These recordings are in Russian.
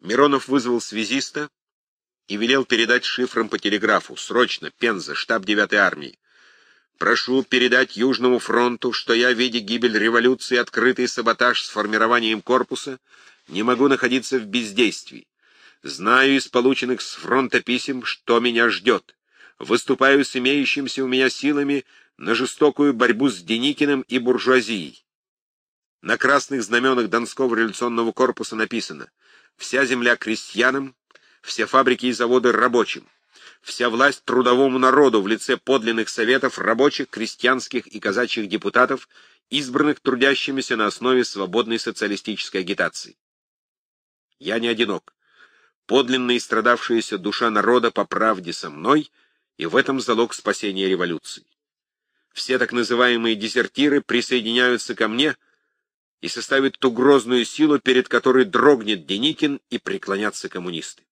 Миронов вызвал связиста и велел передать шифром по телеграфу. Срочно, Пенза, штаб 9-й армии. Прошу передать Южному фронту, что я, видя гибель революции, открытый саботаж с формированием корпуса, не могу находиться в бездействии. Знаю из полученных с фронта писем, что меня ждет. Выступаю с имеющимися у меня силами на жестокую борьбу с Деникиным и буржуазией. На красных знаменах Донского революционного корпуса написано «Вся земля крестьянам, все фабрики и заводы рабочим, вся власть трудовому народу в лице подлинных советов рабочих, крестьянских и казачьих депутатов, избранных трудящимися на основе свободной социалистической агитации. Я не одинок подлинная и страдавшаяся душа народа по правде со мной, и в этом залог спасения революции. Все так называемые дезертиры присоединяются ко мне и составят ту грозную силу, перед которой дрогнет Деникин и преклонятся коммунисты.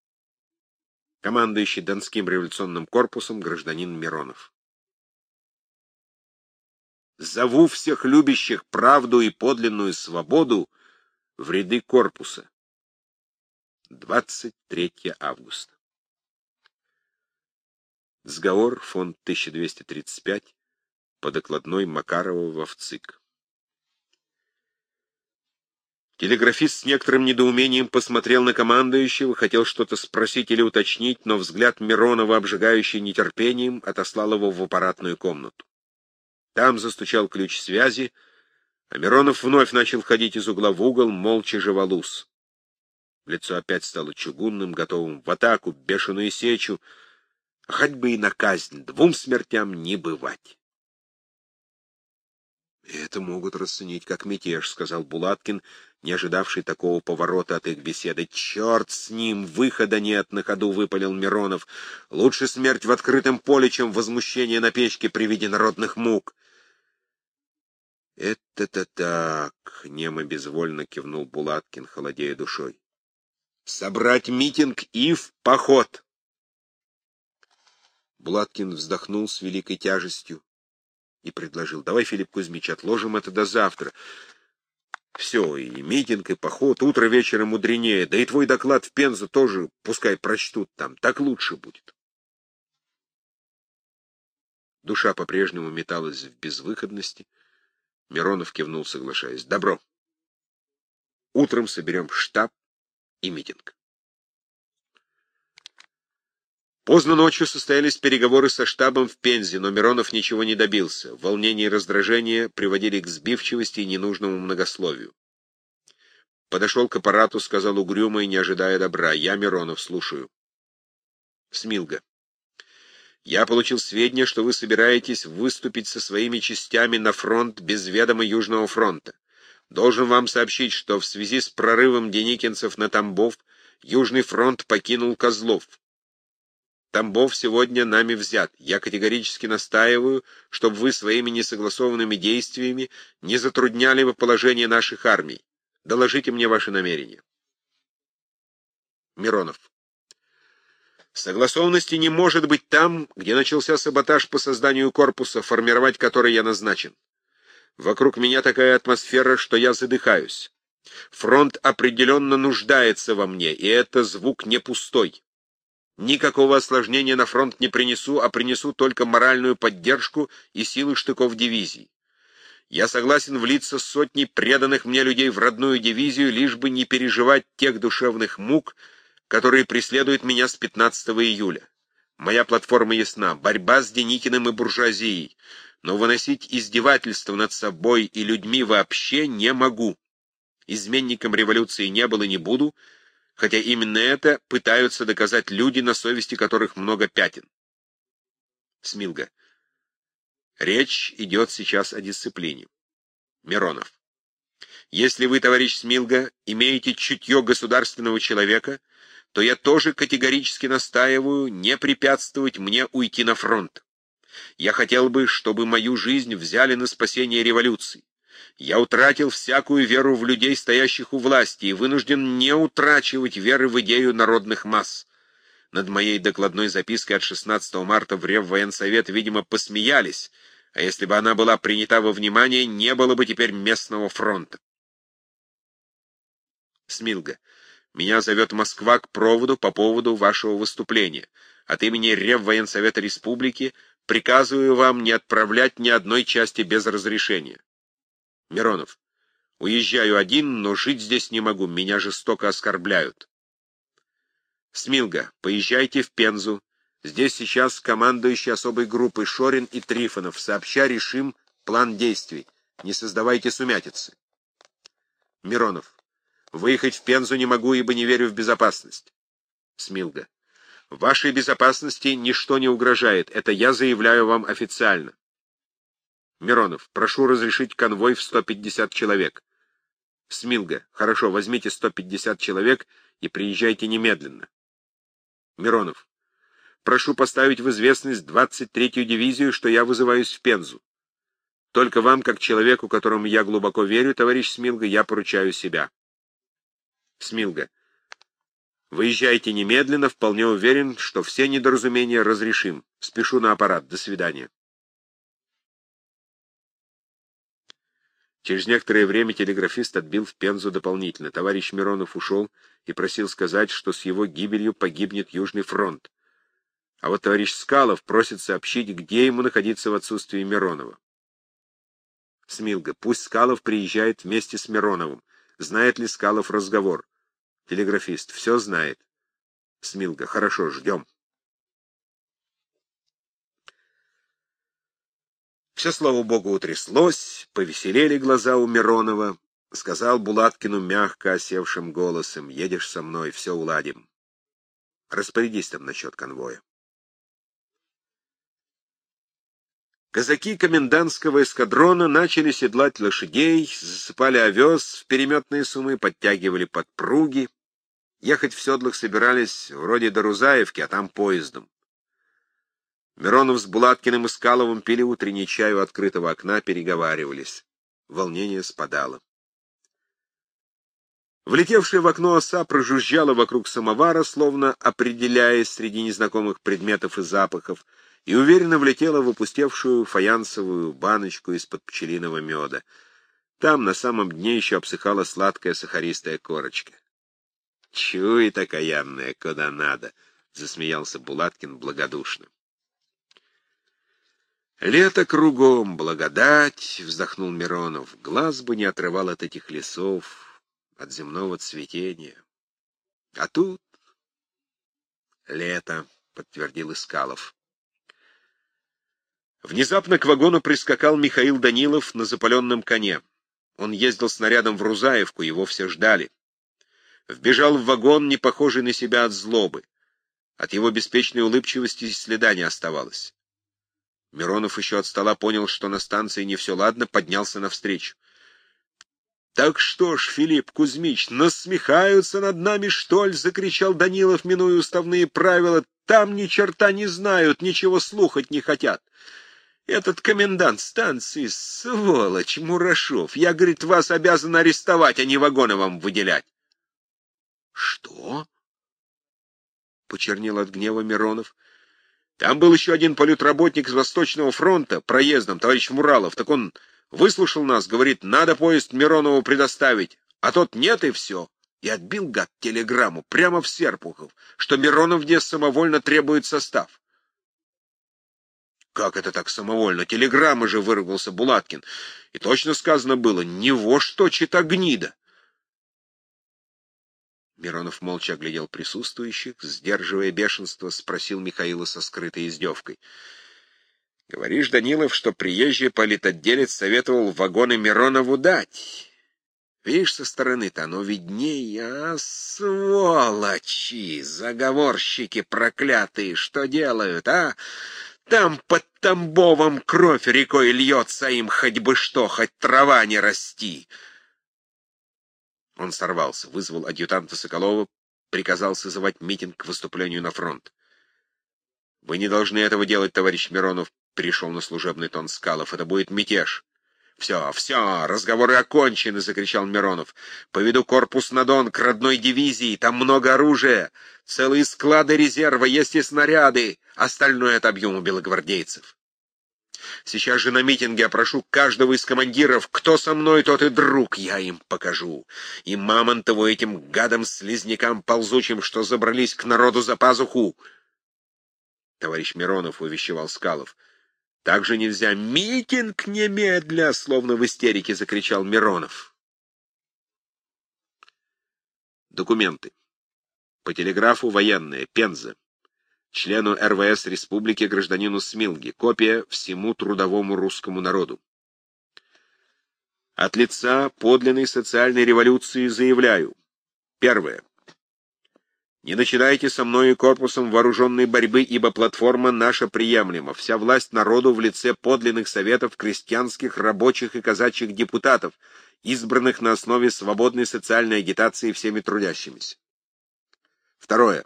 Командующий Донским революционным корпусом гражданин Миронов. Зову всех любящих правду и подлинную свободу в ряды корпуса. 23 августа. Сговор, фонд 1235, по докладной Макарова в ЦИК. Телеграфист с некоторым недоумением посмотрел на командующего, хотел что-то спросить или уточнить, но взгляд Миронова, обжигающий нетерпением, отослал его в аппаратную комнату. Там застучал ключ связи, а Миронов вновь начал ходить из угла в угол, молча живолус. Лицо опять стало чугунным, готовым в атаку, бешеную сечу. А хоть бы и на казнь, двум смертям не бывать. «Это могут расценить как мятеж», — сказал Булаткин, не ожидавший такого поворота от их беседы. «Черт с ним! Выхода нет!» — на ходу выпалил Миронов. «Лучше смерть в открытом поле, чем возмущение на печке при виде народных мук». «Это-то так!» — немо безвольно кивнул Булаткин, холодея душой собрать митинг и в поход. Булаткин вздохнул с великой тяжестью и предложил, давай, Филипп Кузьмич, отложим это до завтра. Все, и митинг, и поход, утро вечера мудренее, да и твой доклад в Пензу тоже пускай прочтут там, так лучше будет. Душа по-прежнему металась в безвыходности. Миронов кивнул, соглашаясь. Добро. Утром соберем штаб, и митинг. Поздно ночью состоялись переговоры со штабом в Пензе, но Миронов ничего не добился. Волнение и раздражение приводили к сбивчивости и ненужному многословию. Подошел к аппарату, сказал угрюмо и не ожидая добра. «Я, Миронов, слушаю». Смилга. «Я получил сведения, что вы собираетесь выступить со своими частями на фронт без ведома Южного фронта. Должен вам сообщить, что в связи с прорывом деникинцев на Тамбов Южный фронт покинул Козлов. Тамбов сегодня нами взят. Я категорически настаиваю, чтобы вы своими несогласованными действиями не затрудняли бы положение наших армий. Доложите мне ваши намерения. Миронов. Согласованности не может быть там, где начался саботаж по созданию корпуса, формировать который я назначен. Вокруг меня такая атмосфера, что я задыхаюсь. Фронт определенно нуждается во мне, и это звук не пустой. Никакого осложнения на фронт не принесу, а принесу только моральную поддержку и силы штыков дивизий. Я согласен влиться с сотней преданных мне людей в родную дивизию, лишь бы не переживать тех душевных мук, которые преследуют меня с 15 июля. Моя платформа ясна — борьба с Деникиным и буржуазией но выносить издевательство над собой и людьми вообще не могу. Изменником революции не был и не буду, хотя именно это пытаются доказать люди, на совести которых много пятен. Смилга. Речь идет сейчас о дисциплине. Миронов. Если вы, товарищ Смилга, имеете чутье государственного человека, то я тоже категорически настаиваю не препятствовать мне уйти на фронт. Я хотел бы, чтобы мою жизнь взяли на спасение революции. Я утратил всякую веру в людей, стоящих у власти, и вынужден не утрачивать веры в идею народных масс. Над моей докладной запиской от 16 марта в Реввоенсовет, видимо, посмеялись, а если бы она была принята во внимание, не было бы теперь местного фронта. Смилга. Меня зовет Москва к проводу по поводу вашего выступления. От имени Реввоенсовета Республики приказываю вам не отправлять ни одной части без разрешения. Миронов. Уезжаю один, но жить здесь не могу, меня жестоко оскорбляют. Смилга, поезжайте в Пензу. Здесь сейчас командующий особой группой Шорин и Трифонов. Сообща решим план действий. Не создавайте сумятицы. Миронов. Выехать в Пензу не могу, ибо не верю в безопасность. Смилга. Вашей безопасности ничто не угрожает. Это я заявляю вам официально. Миронов. Прошу разрешить конвой в 150 человек. Смилга. Хорошо, возьмите 150 человек и приезжайте немедленно. Миронов. Прошу поставить в известность 23-ю дивизию, что я вызываюсь в Пензу. Только вам, как человеку, которому я глубоко верю, товарищ Смилга, я поручаю себя. Смилга. Выезжайте немедленно, вполне уверен, что все недоразумения разрешим. Спешу на аппарат. До свидания. Через некоторое время телеграфист отбил в Пензу дополнительно. Товарищ Миронов ушел и просил сказать, что с его гибелью погибнет Южный фронт. А вот товарищ Скалов просит сообщить, где ему находиться в отсутствии Миронова. Смилга. Пусть Скалов приезжает вместе с Мироновым. Знает ли Скалов разговор? Телеграфист. Все знает. Смилга. Хорошо, ждем. Все, слава богу, утряслось, повеселели глаза у Миронова. Сказал Булаткину мягко осевшим голосом, «Едешь со мной, все уладим. Распорядись там насчет конвоя». Казаки комендантского эскадрона начали седлать лошадей, засыпали овес в переметные сумы, подтягивали подпруги. Ехать в седлах собирались вроде до Рузаевки, а там поездом. Миронов с Булаткиным и Скаловым пили утренний чай у открытого окна, переговаривались. Волнение спадало. Влетевшая в окно оса прожужжала вокруг самовара, словно определяясь среди незнакомых предметов и запахов, и уверенно влетела в опустевшую фаянсовую баночку из-под пчелиного меда. Там на самом дне еще обсыхала сладкая сахаристая корочка. «Чует окаянная, куда надо!» — засмеялся Булаткин благодушно. «Лето кругом, благодать!» — вздохнул Миронов. «Глаз бы не отрывал от этих лесов, от земного цветения. А тут...» «Лето», — подтвердил Искалов. Внезапно к вагону прискакал Михаил Данилов на запаленном коне. Он ездил снарядом в Рузаевку, его все ждали. Вбежал в вагон, не похожий на себя от злобы. От его беспечной улыбчивости следа не оставалось. Миронов еще от стола понял, что на станции не все ладно, поднялся навстречу. — Так что ж, Филипп Кузьмич, насмехаются над нами, что ли? — закричал Данилов, минуя уставные правила. — Там ни черта не знают, ничего слухать не хотят. Этот комендант станции, сволочь, Мурашов, я, говорит, вас обязан арестовать, а не вагоны вам выделять. — Что? — почернел от гнева Миронов. Там был еще один политработник с Восточного фронта, проездом, товарищ Муралов. Так он выслушал нас, говорит, надо поезд Миронову предоставить. А тот нет, и все. И отбил, гад, телеграмму прямо в Серпухов, что Миронов здесь самовольно требует состав. Как это так самовольно? Телеграмма же выругался Булаткин. И точно сказано было, не во что чита гнида. Миронов молча оглядел присутствующих, сдерживая бешенство, спросил Михаила со скрытой издевкой. — Говоришь, Данилов, что приезжий политотделец советовал вагоны Миронову дать? Видишь, со стороны-то оно виднее, а сволочи, заговорщики проклятые, что делают, а? Там под Тамбовом кровь рекой льется им хоть бы что, хоть трава не расти. Он сорвался, вызвал адъютанта Соколова, приказал созывать митинг к выступлению на фронт. «Вы не должны этого делать, товарищ Миронов», — перешел на служебный тон Скалов. «Это будет мятеж». «Все, все, разговоры окончены!» — закричал Миронов. «Поведу корпус на Дон к родной дивизии, там много оружия, целые склады резерва, есть и снаряды, остальное отобьем у белогвардейцев». Сейчас же на митинге опрошу каждого из командиров, кто со мной, тот и друг, я им покажу. И Мамонтову этим гадам-слизнякам ползучим, что забрались к народу за пазуху. Товарищ Миронов увещевал Скалов. Так же нельзя. Митинг немедля, словно в истерике закричал Миронов. Документы. По телеграфу военные. Пенза члену РВС Республики гражданину Смилге, копия всему трудовому русскому народу. От лица подлинной социальной революции заявляю. Первое. Не начинайте со мной и корпусом вооруженной борьбы, ибо платформа наша приемлема. Вся власть народу в лице подлинных советов крестьянских, рабочих и казачьих депутатов, избранных на основе свободной социальной агитации всеми трудящимися. Второе.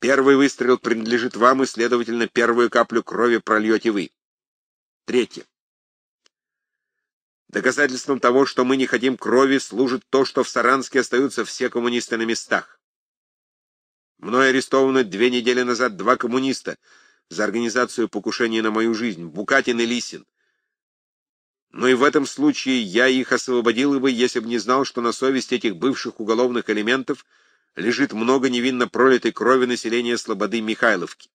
Первый выстрел принадлежит вам, и, следовательно, первую каплю крови прольете вы. Третье. Доказательством того, что мы не хотим крови, служит то, что в Саранске остаются все коммунисты на местах. Мной арестованы две недели назад два коммуниста за организацию покушения на мою жизнь, Букатин и Лисин. Но и в этом случае я их освободил бы, если бы не знал, что на совести этих бывших уголовных элементов — лежит много невинно пролитой крови населения Слободы Михайловки.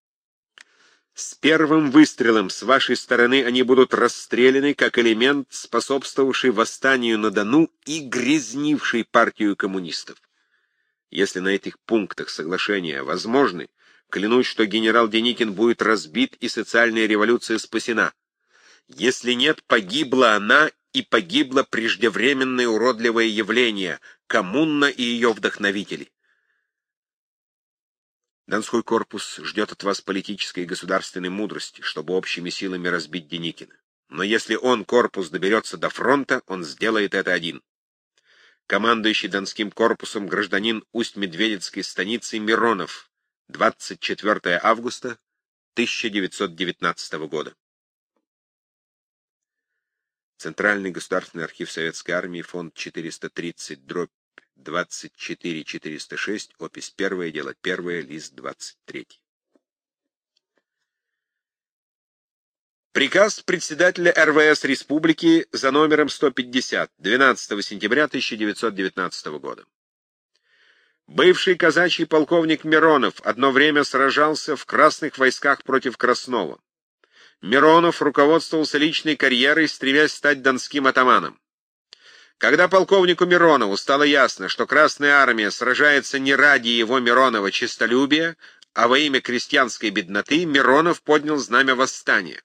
С первым выстрелом с вашей стороны они будут расстреляны как элемент, способствовавший восстанию на Дону и грязнивший партию коммунистов. Если на этих пунктах соглашения возможны, клянусь, что генерал Деникин будет разбит и социальная революция спасена. Если нет, погибла она и погибло преждевременное уродливое явление, коммуна и ее вдохновители. Донской корпус ждет от вас политической и государственной мудрости, чтобы общими силами разбить Деникина. Но если он, корпус, доберется до фронта, он сделает это один. Командующий Донским корпусом гражданин Усть-Медведецкой станицы Миронов, 24 августа 1919 года. Центральный государственный архив Советской Армии, фонд 430, дробь 24406, опись 1, дело 1, лист 23. Приказ председателя РВС Республики за номером 150, 12 сентября 1919 года. Бывший казачий полковник Миронов одно время сражался в красных войсках против Краснова. Миронов руководствовался личной карьерой, стремясь стать донским атаманом. Когда полковнику Миронову стало ясно, что Красная Армия сражается не ради его Миронова честолюбия, а во имя крестьянской бедноты, Миронов поднял знамя восстания.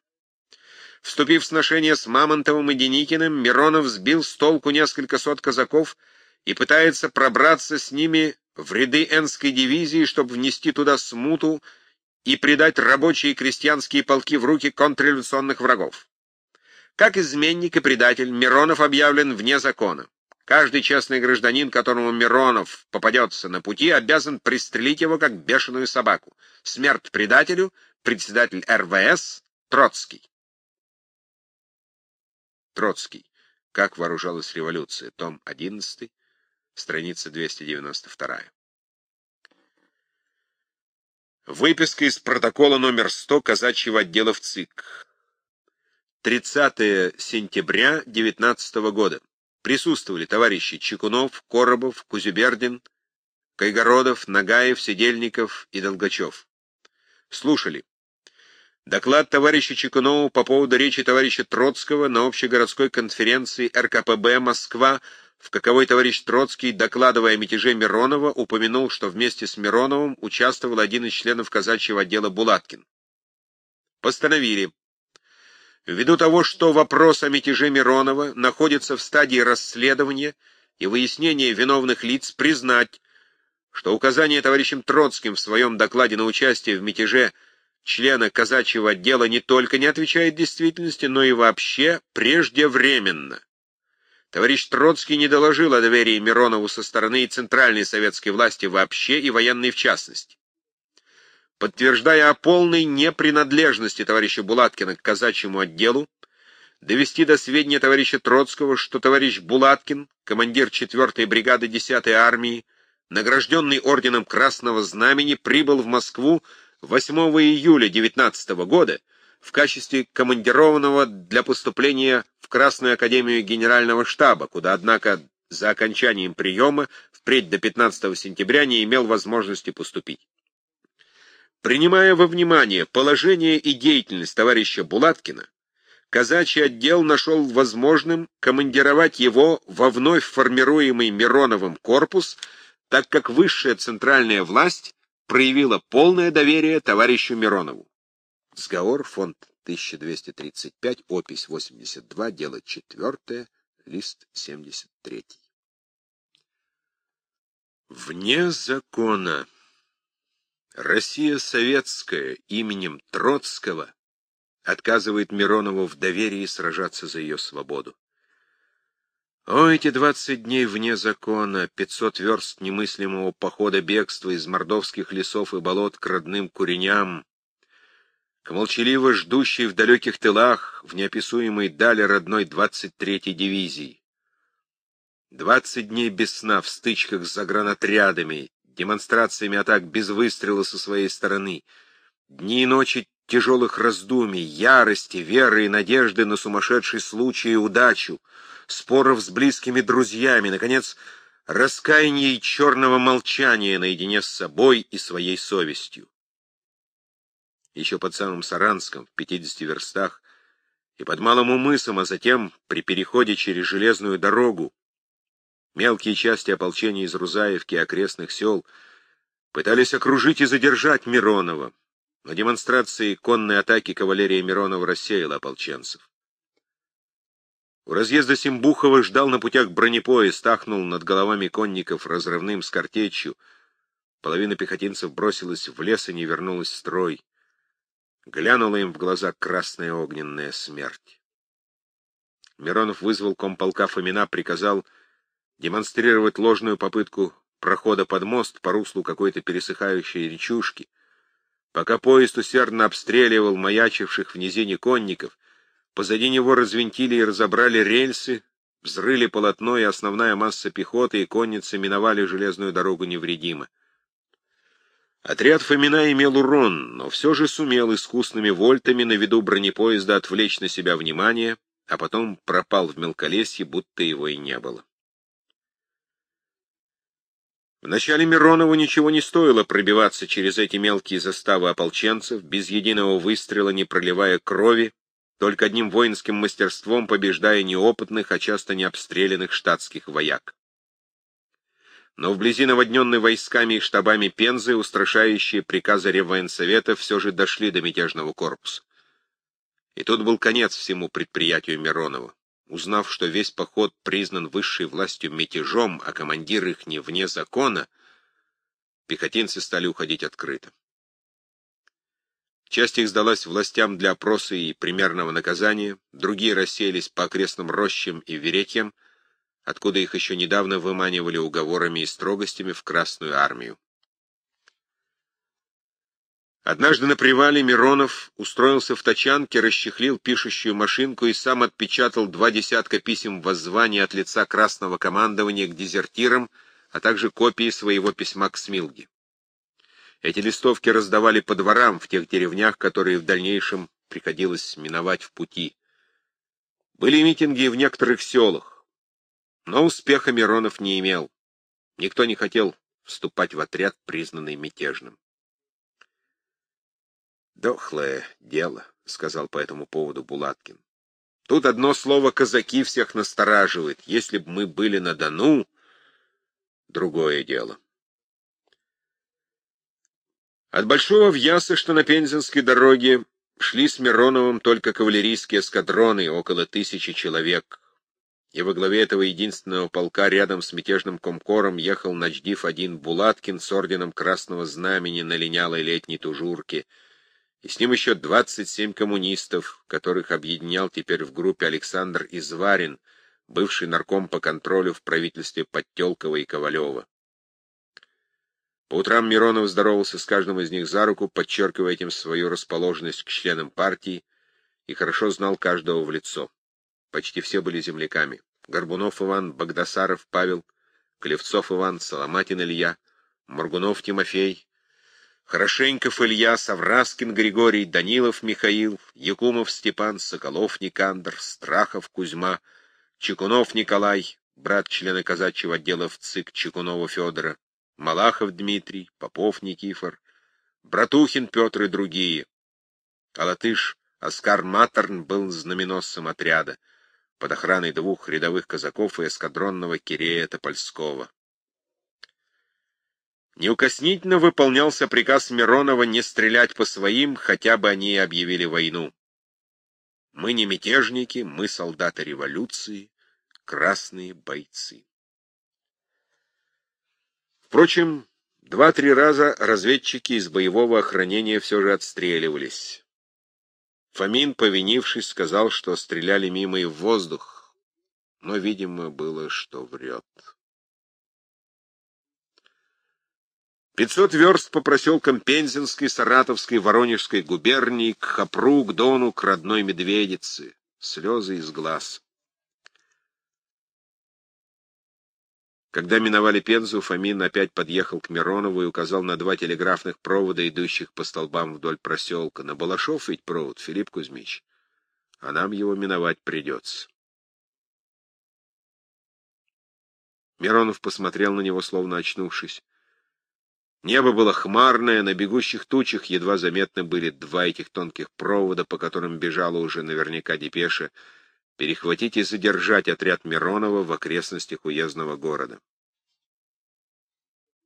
Вступив в сношение с Мамонтовым и Деникиным, Миронов сбил с толку несколько сот казаков и пытается пробраться с ними в ряды Энской дивизии, чтобы внести туда смуту и предать рабочие и крестьянские полки в руки контрреволюционных врагов. Как изменник и предатель, Миронов объявлен вне закона. Каждый честный гражданин, которому Миронов попадется на пути, обязан пристрелить его, как бешеную собаку. Смерть предателю, председатель РВС Троцкий. Троцкий. Как вооружалась революция. Том 11, страница 292. Выписка из протокола номер 100 казачьего отдела в ЦИК. 30 сентября 19 года. Присутствовали товарищи Чекунов, Коробов, Кузюбердин, Кайгородов, Нагаев, Сидельников и Долгачев. Слушали. Доклад товарища Чекунова по поводу речи товарища Троцкого на общегородской конференции РКПБ «Москва», в каковой товарищ Троцкий, докладывая о мятеже Миронова, упомянул, что вместе с Мироновым участвовал один из членов казачьего отдела Булаткин. Постановили Ввиду того, что вопрос о мятеже Миронова находится в стадии расследования и выяснения виновных лиц, признать, что указание товарищем Троцким в своем докладе на участие в мятеже члена казачьего отдела не только не отвечает действительности, но и вообще преждевременно. Товарищ Троцкий не доложил о доверии Миронову со стороны и центральной советской власти вообще и военной в частности подтверждая о полной непринадлежности товарища Булаткина к казачьему отделу, довести до сведения товарища Троцкого, что товарищ Булаткин, командир 4-й бригады 10-й армии, награжденный орденом Красного Знамени, прибыл в Москву 8 июля 19 года, в качестве командированного для поступления в Красную Академию Генерального штаба, куда, однако, за окончанием приема впредь до 15 сентября не имел возможности поступить. Принимая во внимание положение и деятельность товарища Булаткина, казачий отдел нашел возможным командировать его во вновь формируемый Мироновым корпус, так как высшая центральная власть проявила полное доверие товарищу Миронову. Сговор, фонд 1235, опись 82, дело 4, лист 73. Вне закона. Россия советская именем Троцкого отказывает Миронову в доверии сражаться за ее свободу. О, эти двадцать дней вне закона, пятьсот верст немыслимого похода бегства из мордовских лесов и болот к родным куреням, к молчаливо ждущей в далеких тылах, в неописуемой дали родной двадцать третьей дивизии. Двадцать дней без сна в стычках с загранотрядами, демонстрациями атак без выстрела со своей стороны, дни и ночи тяжелых раздумий, ярости, веры и надежды на сумасшедший случай и удачу, споров с близкими друзьями, наконец, раскаяния и черного молчания наедине с собой и своей совестью. Еще под самым Саранском, в пятидесяти верстах, и под Малым Умысом, а затем при переходе через железную дорогу, мелкие части ополчения из Рузаевки и окрестных сел пытались окружить и задержать Миронова, на демонстрации конной атаки кавалерия Миронова рассеяла ополченцев. У разъезда Симбухова ждал на путях бронепоезд, тахнул над головами конников разрывным с картечью. Половина пехотинцев бросилась в лес и не вернулась в строй. Глянула им в глаза красная огненная смерть. Миронов вызвал комполка Фомина, приказал демонстрировать ложную попытку прохода под мост по руслу какой-то пересыхающей речушки. Пока поезд усердно обстреливал маячивших в низине конников, Позади него развинтили и разобрали рельсы, взрыли полотно, и основная масса пехоты и конницы миновали железную дорогу невредимо. Отряд Фомина имел урон, но все же сумел искусными вольтами на виду бронепоезда отвлечь на себя внимание, а потом пропал в мелколесье, будто его и не было. Вначале Миронову ничего не стоило пробиваться через эти мелкие заставы ополченцев, без единого выстрела не проливая крови, только одним воинским мастерством побеждая неопытных, а часто не обстрелянных штатских вояк. Но вблизи наводненной войсками и штабами Пензы устрашающие приказы Реввоенсовета все же дошли до мятежного корпуса. И тут был конец всему предприятию Миронова. Узнав, что весь поход признан высшей властью мятежом, а командир их не вне закона, пехотинцы стали уходить открыто. Часть их сдалась властям для опроса и примерного наказания, другие рассеялись по окрестным рощам и веретьям, откуда их еще недавно выманивали уговорами и строгостями в Красную армию. Однажды на привале Миронов устроился в тачанке, расчехлил пишущую машинку и сам отпечатал два десятка писем воззвания от лица Красного командования к дезертирам, а также копии своего письма к Смилге. Эти листовки раздавали по дворам в тех деревнях, которые в дальнейшем приходилось миновать в пути. Были митинги в некоторых селах, но успеха Миронов не имел. Никто не хотел вступать в отряд, признанный мятежным. «Дохлое дело», — сказал по этому поводу Булаткин. «Тут одно слово «казаки» всех настораживает. Если бы мы были на Дону, другое дело». От Большого Вьяса, что на Пензенской дороге, шли с Мироновым только кавалерийские эскадроны, около тысячи человек. И во главе этого единственного полка рядом с мятежным комкором ехал начдив один Булаткин с орденом Красного Знамени на линялой летней тужурке, и с ним еще 27 коммунистов, которых объединял теперь в группе Александр Изварин, бывший нарком по контролю в правительстве Подтелкова и Ковалева. По утрам Миронов здоровался с каждым из них за руку, подчеркивая этим свою расположенность к членам партии, и хорошо знал каждого в лицо. Почти все были земляками. Горбунов Иван, Богдасаров Павел, Клевцов Иван, Соломатин Илья, Моргунов Тимофей, Хорошеньков Илья, Савраскин Григорий, Данилов Михаил, Якумов Степан, Соколов Никандр, Страхов Кузьма, Чекунов Николай, брат члена казачьего отдела в ЦИК Чекунова Федора, Малахов Дмитрий, Попов Никифор, Братухин Петр и другие. А Оскар Матерн был знаменосцем отряда под охраной двух рядовых казаков и эскадронного Кирея Топольского. Неукоснительно выполнялся приказ Миронова не стрелять по своим, хотя бы они и объявили войну. Мы не мятежники, мы солдаты революции, красные бойцы. Впрочем, два-три раза разведчики из боевого охранения все же отстреливались. Фомин, повинившись, сказал, что стреляли мимо и в воздух, но, видимо, было, что врет. Пятьсот верст по проселкам Пензенской, Саратовской, Воронежской губернии, к Хапру, к Дону, к родной медведице. Слезы из глаз. Когда миновали Пензу, Фомин опять подъехал к Миронову и указал на два телеграфных провода, идущих по столбам вдоль проселка. На Балашов ведь провод, Филипп Кузьмич. А нам его миновать придется. Миронов посмотрел на него, словно очнувшись. Небо было хмарное, на бегущих тучах едва заметны были два этих тонких провода, по которым бежала уже наверняка депеша, перехватить и задержать отряд Миронова в окрестностях уездного города.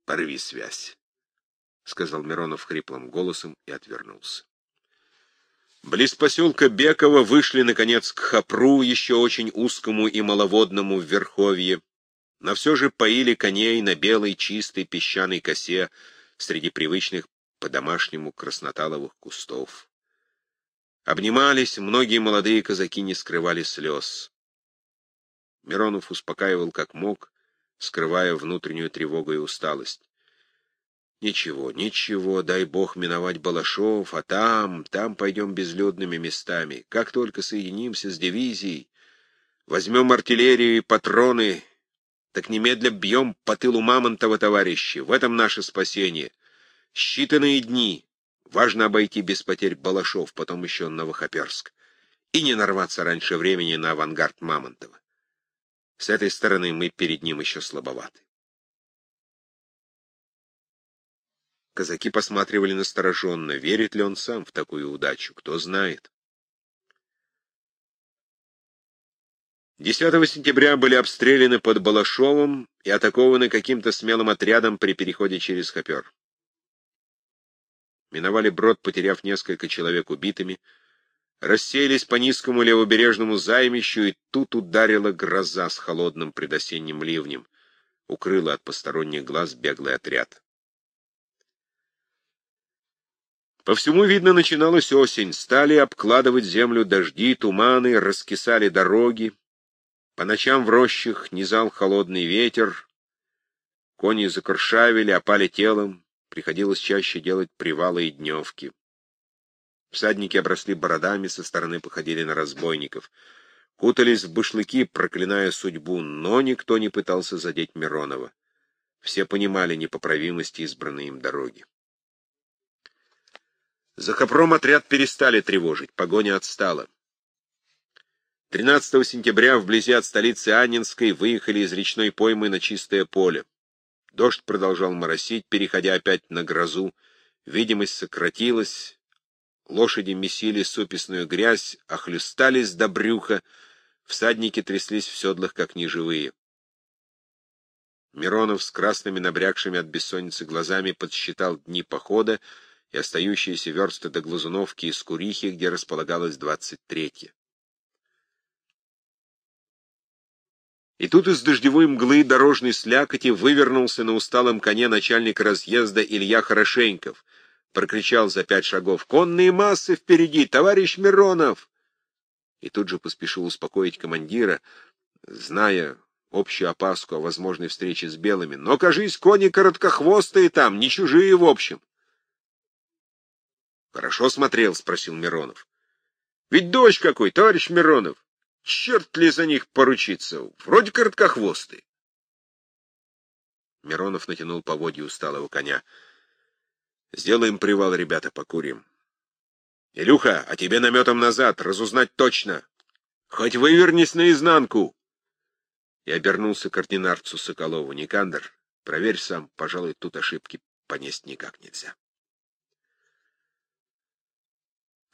«Порви связь», — сказал Миронов хриплым голосом и отвернулся. Близ поселка Бекова вышли, наконец, к Хапру, еще очень узкому и маловодному в Верховье но все же поили коней на белой чистой песчаной косе среди привычных по-домашнему красноталовых кустов. Обнимались, многие молодые казаки не скрывали слез. Миронов успокаивал как мог, скрывая внутреннюю тревогу и усталость. Ничего, ничего, дай бог миновать Балашов, а там, там пойдем безлюдными местами. Как только соединимся с дивизией, возьмем артиллерию и патроны так немедля бьем по тылу Мамонтова, товарищи. В этом наше спасение. Считанные дни. Важно обойти без потерь Балашов, потом еще Новохоперск. И не нарваться раньше времени на авангард Мамонтова. С этой стороны мы перед ним еще слабоваты. Казаки посматривали настороженно. Верит ли он сам в такую удачу? Кто знает. 10 сентября были обстреляны под Балашовым и атакованы каким-то смелым отрядом при переходе через Хопер. Миновали брод, потеряв несколько человек убитыми, расселись по низкому левобережному займищу, и тут ударила гроза с холодным предосенним ливнем, укрыла от посторонних глаз беглый отряд. По всему, видно, начиналась осень, стали обкладывать землю дожди, туманы, раскисали дороги, по ночам в рощах низал холодный ветер, кони закршавили, опали телом, приходилось чаще делать привалы и дневки. Всадники обросли бородами, со стороны походили на разбойников. Кутались в башлыки, проклиная судьбу, но никто не пытался задеть Миронова. Все понимали непоправимость избранной им дороги. За Хопром отряд перестали тревожить, погоня отстала. 13 сентября вблизи от столицы Аннинской выехали из речной поймы на чистое поле. Дождь продолжал моросить, переходя опять на грозу. Видимость сократилась, лошади месили суписную грязь, охлюстались до брюха, всадники тряслись в седлах, как неживые. Миронов с красными набрякшими от бессонницы глазами подсчитал дни похода и остающиеся версты до Глазуновки и Скурихи, где располагалось двадцать третье. И тут из дождевой мглы дорожной слякоти вывернулся на усталом коне начальник разъезда Илья Хорошеньков. Прокричал за пять шагов «Конные массы впереди! Товарищ Миронов!» И тут же поспешил успокоить командира, зная общую опаску о возможной встрече с белыми. «Но, кажись, кони короткохвостые там, не чужие в общем!» «Хорошо смотрел?» — спросил Миронов. «Ведь дождь какой, товарищ Миронов!» Черт ли за них поручиться? Вроде короткохвостый. Миронов натянул поводья усталого коня. Сделаем привал, ребята, покурим. Илюха, а тебе наметом назад, разузнать точно. Хоть вывернись наизнанку. И обернулся к ординарцу Соколову. Никандр, проверь сам, пожалуй, тут ошибки понесть никак нельзя.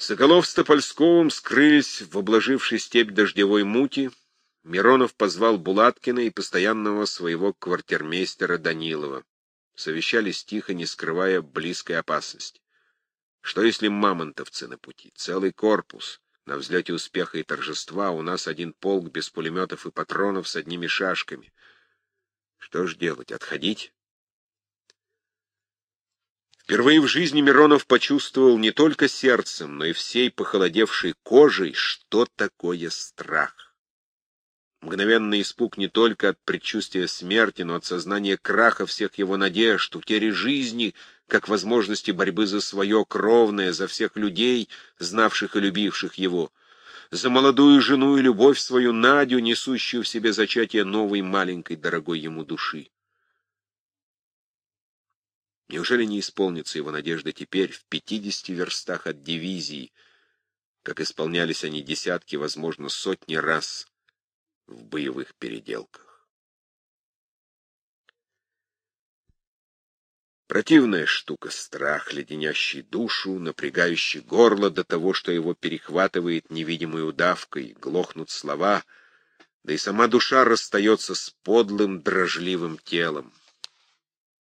Соколов с Топольсковым скрылись в обложившей степь дождевой мути. Миронов позвал Булаткина и постоянного своего квартирмейстера Данилова. Совещались тихо, не скрывая близкой опасности. Что если мамонтовцы на пути? Целый корпус. На взлете успеха и торжества у нас один полк без пулеметов и патронов с одними шашками. Что ж делать, отходить? Впервые в жизни Миронов почувствовал не только сердцем, но и всей похолодевшей кожей, что такое страх. Мгновенный испуг не только от предчувствия смерти, но от сознания краха всех его надежд, утери жизни, как возможности борьбы за свое кровное, за всех людей, знавших и любивших его, за молодую жену и любовь свою Надю, несущую в себе зачатие новой маленькой дорогой ему души. Неужели не исполнится его надежда теперь, в пятидесяти верстах от дивизии, как исполнялись они десятки, возможно, сотни раз в боевых переделках. Противная штука — страх, леденящий душу, напрягающий горло до того, что его перехватывает невидимой удавкой, глохнут слова, да и сама душа расстается с подлым дрожливым телом.